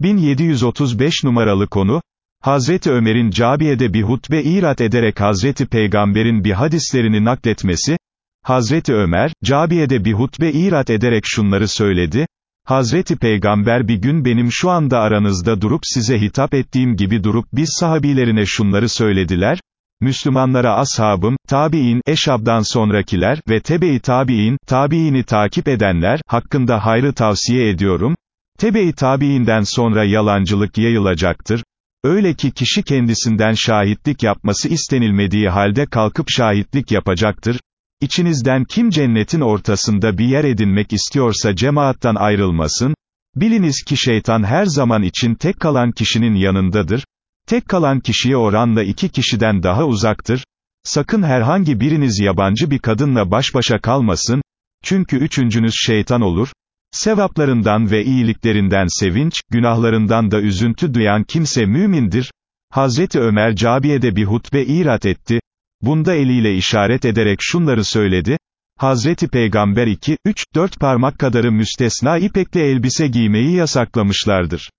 1735 numaralı konu, Hazreti Ömer'in Cabiye'de bir hutbe irat ederek Hazreti Peygamber'in bir hadislerini nakletmesi, Hazreti Ömer, Cabiye'de bir hutbe irat ederek şunları söyledi, Hazreti Peygamber bir gün benim şu anda aranızda durup size hitap ettiğim gibi durup biz sahabilerine şunları söylediler, Müslümanlara ashabım, tabi'in, eşabdan sonrakiler ve tebe-i tabi'in, tabi'ini takip edenler, hakkında hayrı tavsiye ediyorum, tebe-i tabi'inden sonra yalancılık yayılacaktır, öyle ki kişi kendisinden şahitlik yapması istenilmediği halde kalkıp şahitlik yapacaktır, İçinizden kim cennetin ortasında bir yer edinmek istiyorsa cemaattan ayrılmasın, biliniz ki şeytan her zaman için tek kalan kişinin yanındadır, tek kalan kişiye oranla iki kişiden daha uzaktır, sakın herhangi biriniz yabancı bir kadınla baş başa kalmasın, çünkü üçüncünüz şeytan olur, sevaplarından ve iyiliklerinden sevinç, günahlarından da üzüntü duyan kimse mümindir, Hazreti Ömer Cabiye'de bir hutbe irat etti, Bunda eliyle işaret ederek şunları söyledi, Hazreti Peygamber 2, 3, 4 parmak kadarı müstesna ipekli elbise giymeyi yasaklamışlardır.